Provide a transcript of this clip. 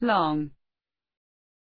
long